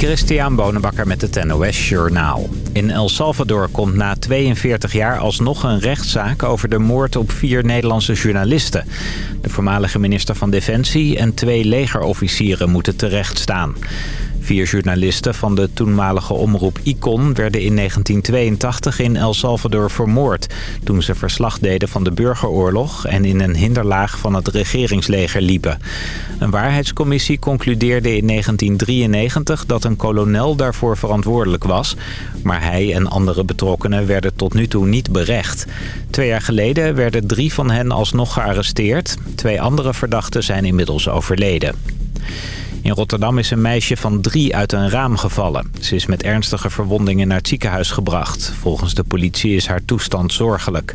Christian Bonenbakker met het NOS Journaal. In El Salvador komt na 42 jaar alsnog een rechtszaak over de moord op vier Nederlandse journalisten. De voormalige minister van Defensie en twee legerofficieren moeten terechtstaan. Vier journalisten van de toenmalige omroep ICON werden in 1982 in El Salvador vermoord... toen ze verslag deden van de burgeroorlog en in een hinderlaag van het regeringsleger liepen. Een waarheidscommissie concludeerde in 1993 dat een kolonel daarvoor verantwoordelijk was... maar hij en andere betrokkenen werden tot nu toe niet berecht. Twee jaar geleden werden drie van hen alsnog gearresteerd. Twee andere verdachten zijn inmiddels overleden. In Rotterdam is een meisje van drie uit een raam gevallen. Ze is met ernstige verwondingen naar het ziekenhuis gebracht. Volgens de politie is haar toestand zorgelijk.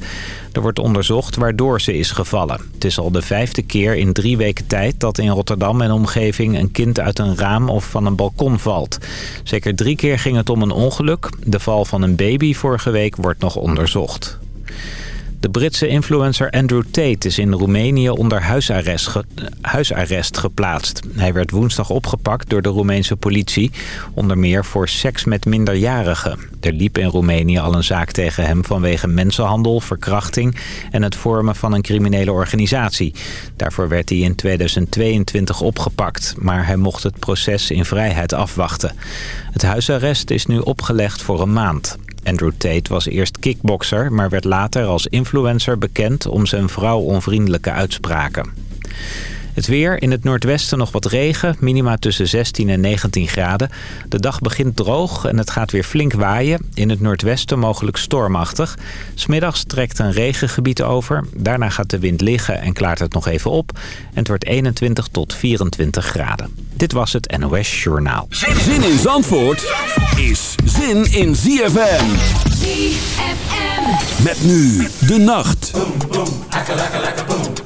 Er wordt onderzocht waardoor ze is gevallen. Het is al de vijfde keer in drie weken tijd dat in Rotterdam en omgeving een kind uit een raam of van een balkon valt. Zeker drie keer ging het om een ongeluk. De val van een baby vorige week wordt nog onderzocht. De Britse influencer Andrew Tate is in Roemenië onder huisarrest, geplaatst. Hij werd woensdag opgepakt door de Roemeense politie, onder meer voor seks met minderjarigen. Er liep in Roemenië al een zaak tegen hem vanwege mensenhandel, verkrachting en het vormen van een criminele organisatie. Daarvoor werd hij in 2022 opgepakt, maar hij mocht het proces in vrijheid afwachten. Het huisarrest is nu opgelegd voor een maand. Andrew Tate was eerst kickbokser, maar werd later als influencer bekend om zijn vrouw onvriendelijke uitspraken. Het weer, in het noordwesten nog wat regen, minima tussen 16 en 19 graden. De dag begint droog en het gaat weer flink waaien. In het noordwesten mogelijk stormachtig. Smiddags trekt een regengebied over. Daarna gaat de wind liggen en klaart het nog even op. En het wordt 21 tot 24 graden. Dit was het NOS Journaal. Zin in Zandvoort is zin in ZFM. ZFM. Met nu de nacht. It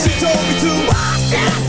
She told me to walk this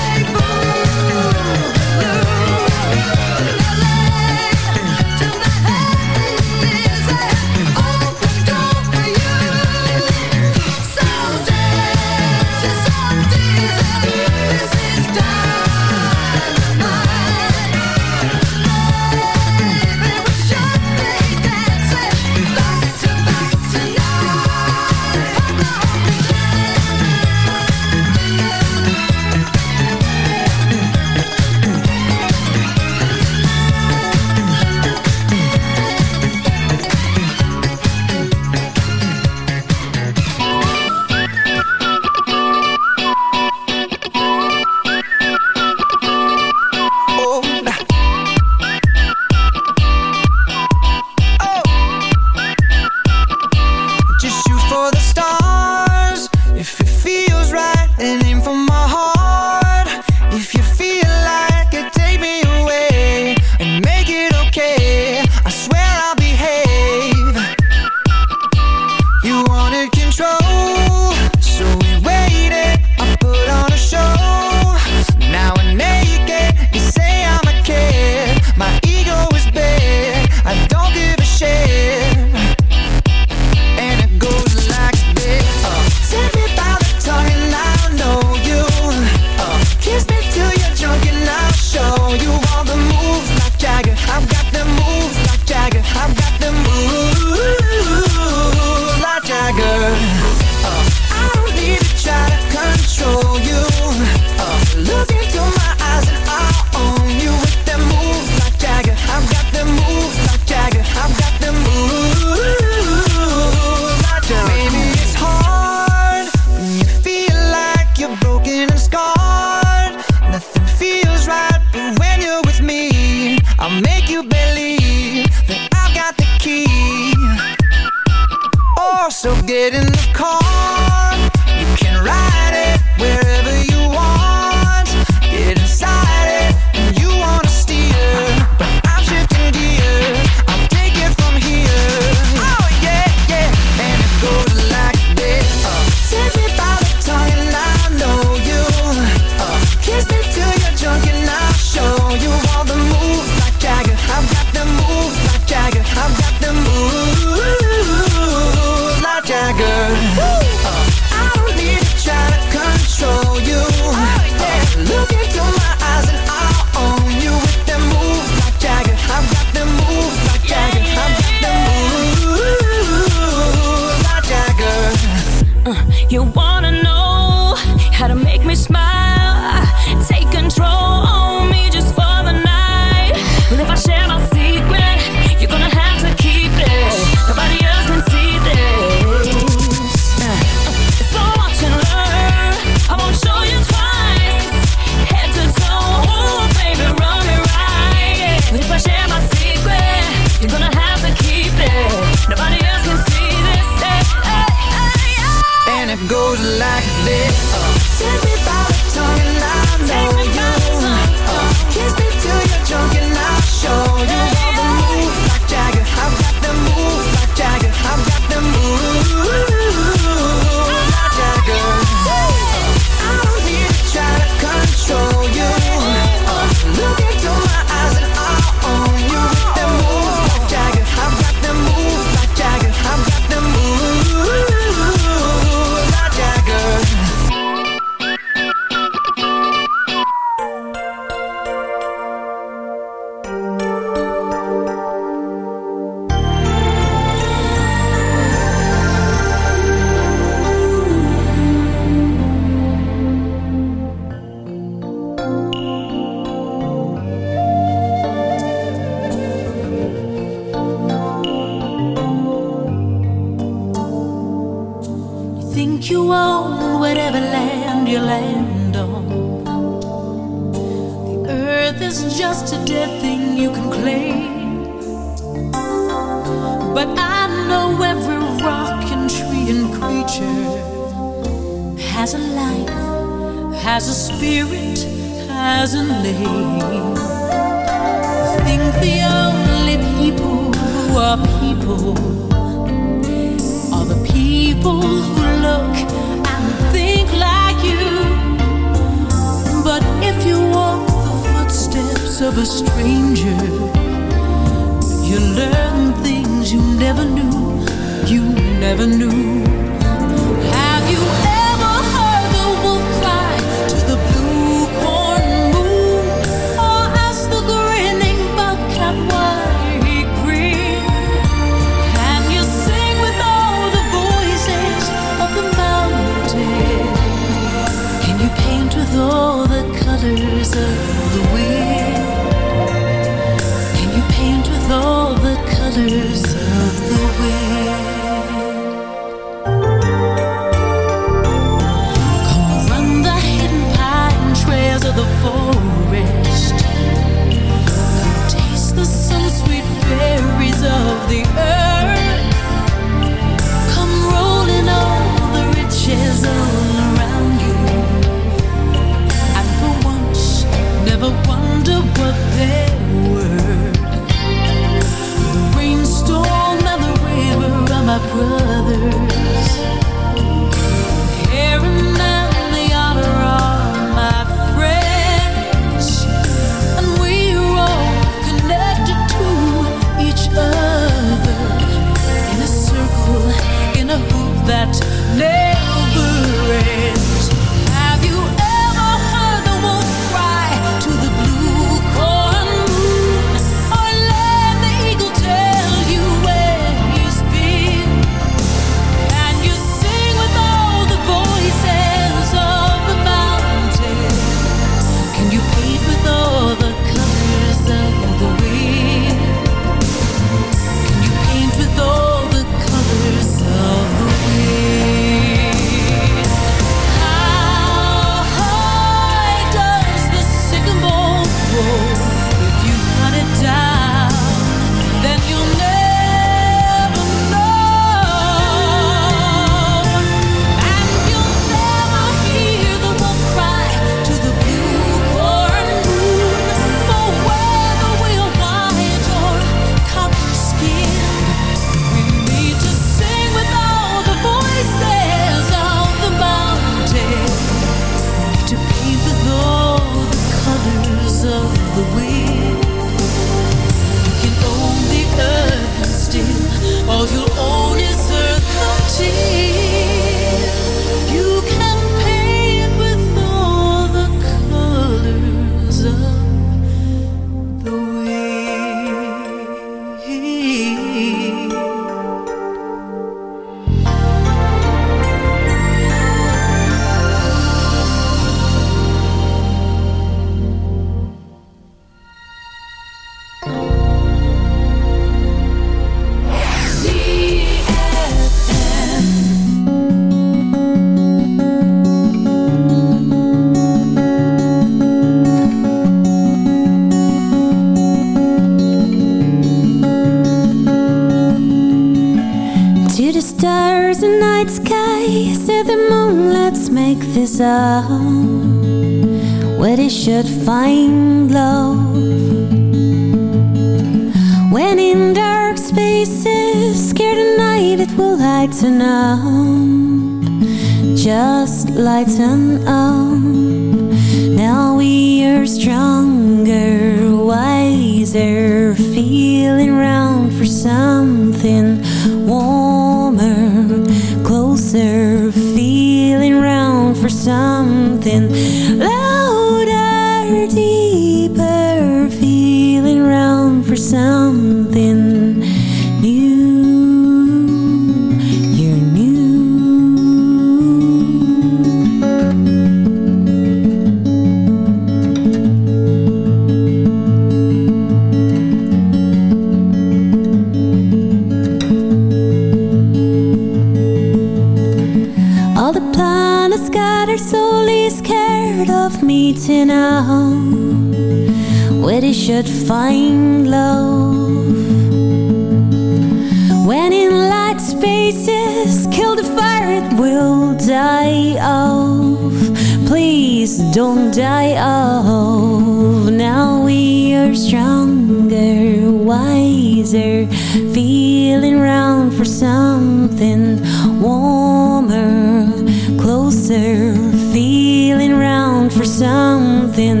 Now we are stronger, wiser, feeling round for something warmer, closer, feeling round for something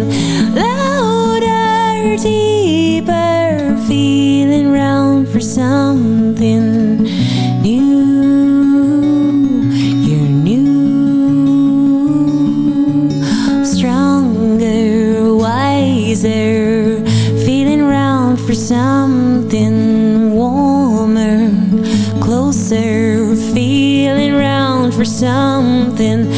louder, deeper, feeling round for something. something warmer, closer, feeling round for something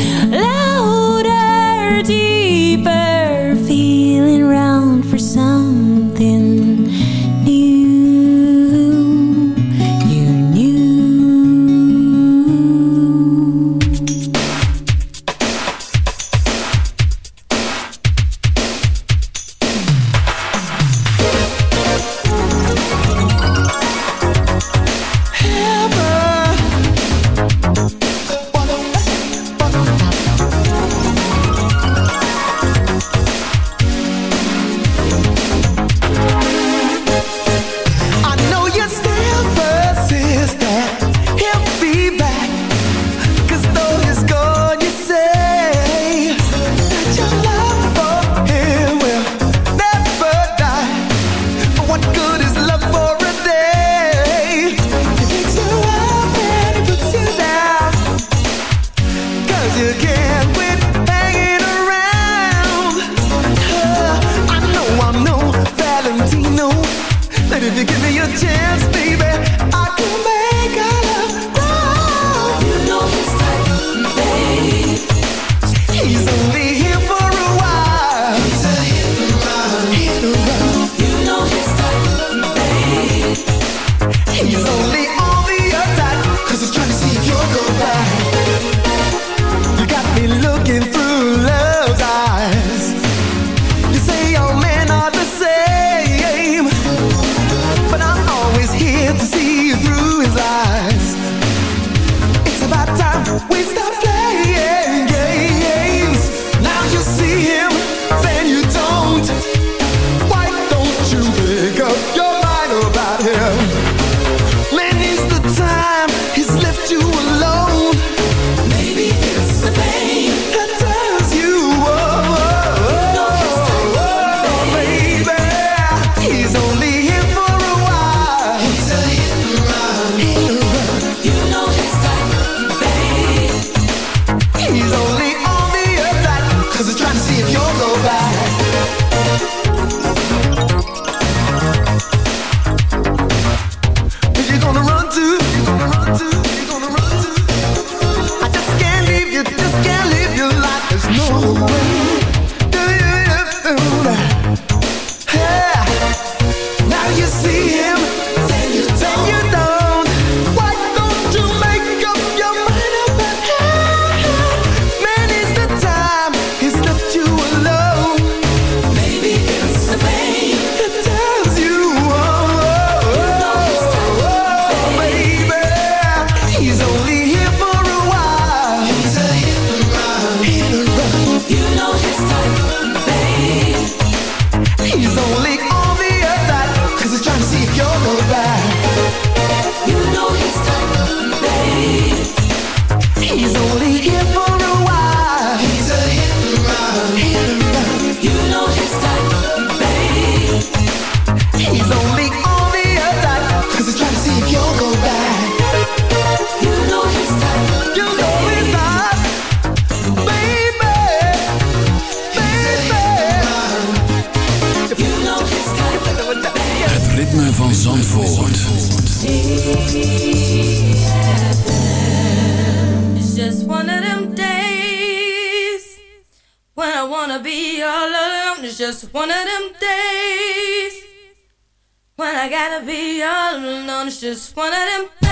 just one of them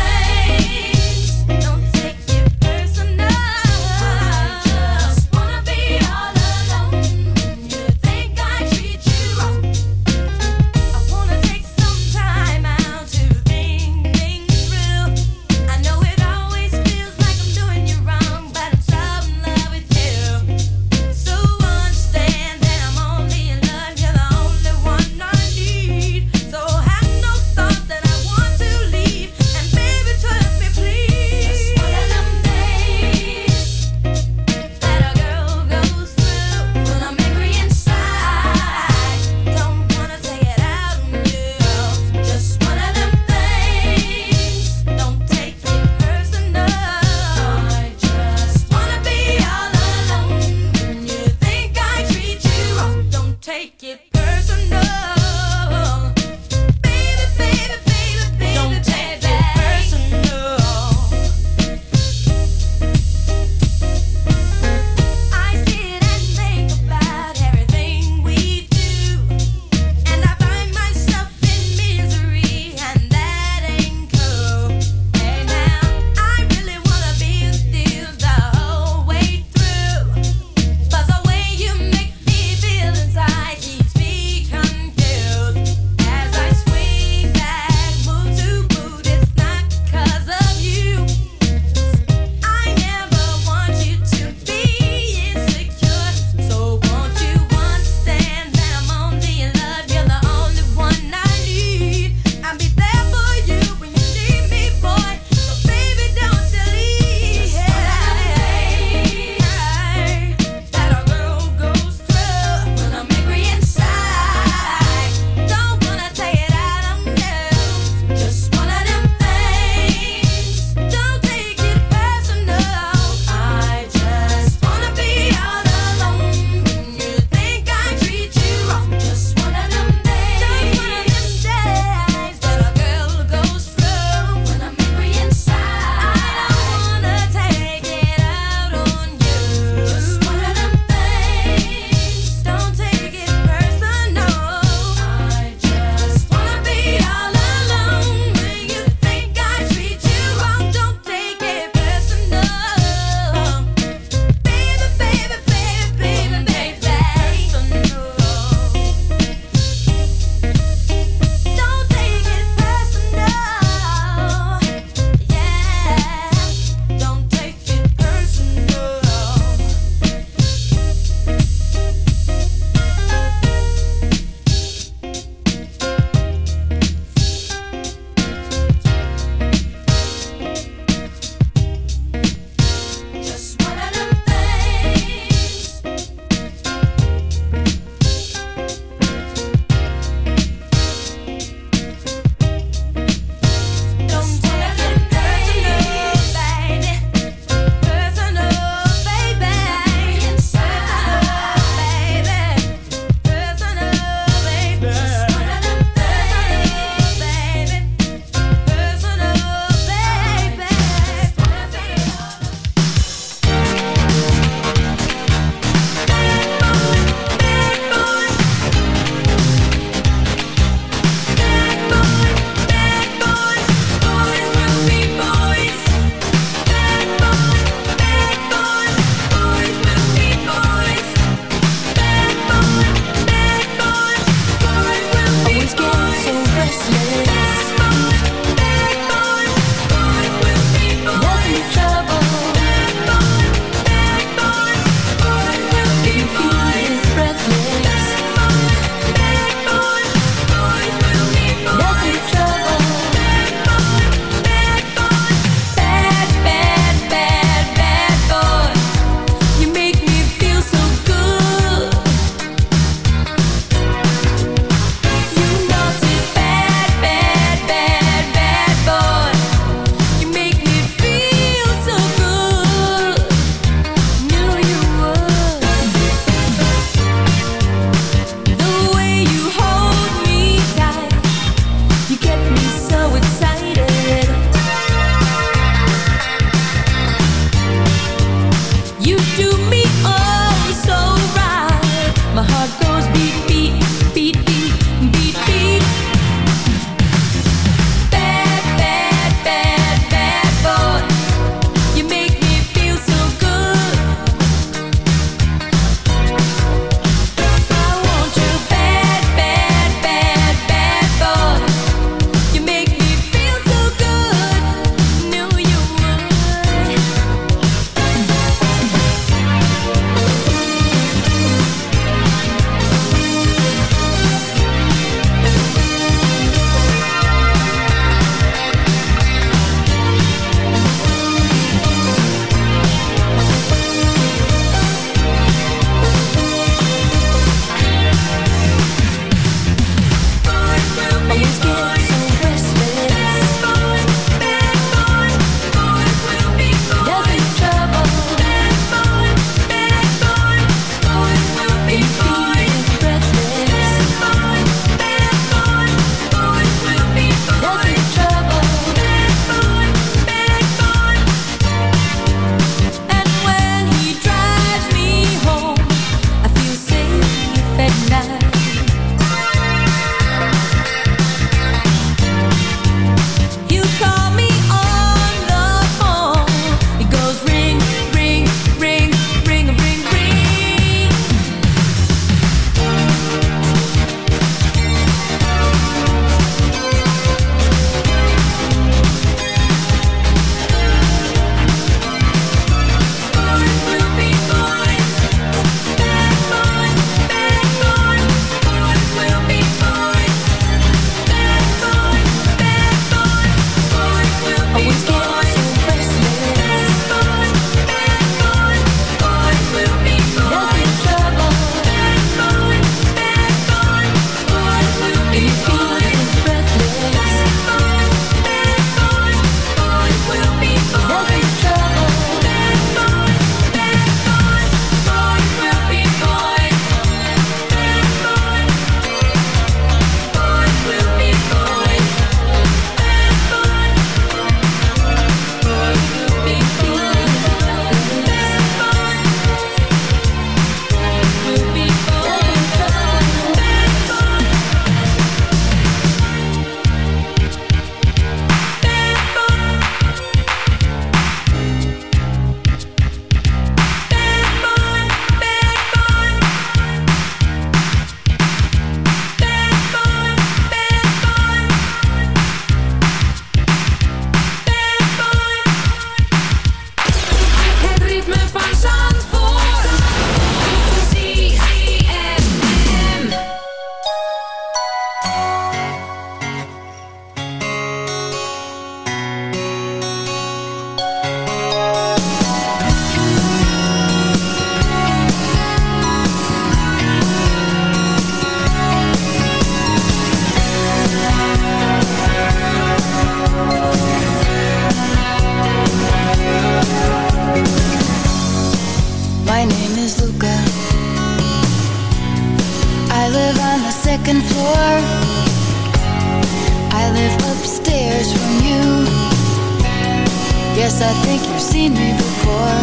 Yes, I think you've seen me before.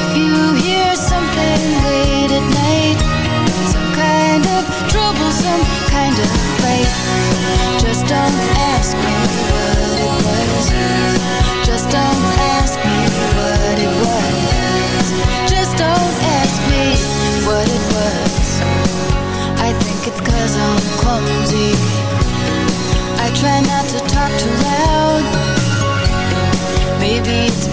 If you hear something late at night, some kind of trouble, some kind of fight, just don't ask me what it was. Just don't ask me what it was. Just don't ask me what it was. I think it's cause I'm clumsy. I try not to talk too loud.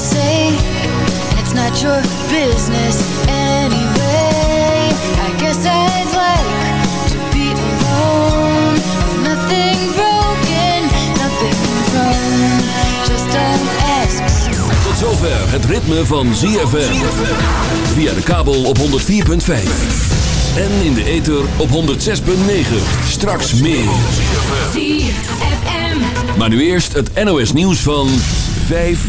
I'll say. It's not your business anyway. I guess I'd like to be alone. With nothing broken, nothing wrong. Just don't ask. Tot zover het ritme van ZFM. Via de kabel op 104.5. En in de ether op 106.9. Straks meer. Maar nu eerst het NOS nieuws van 5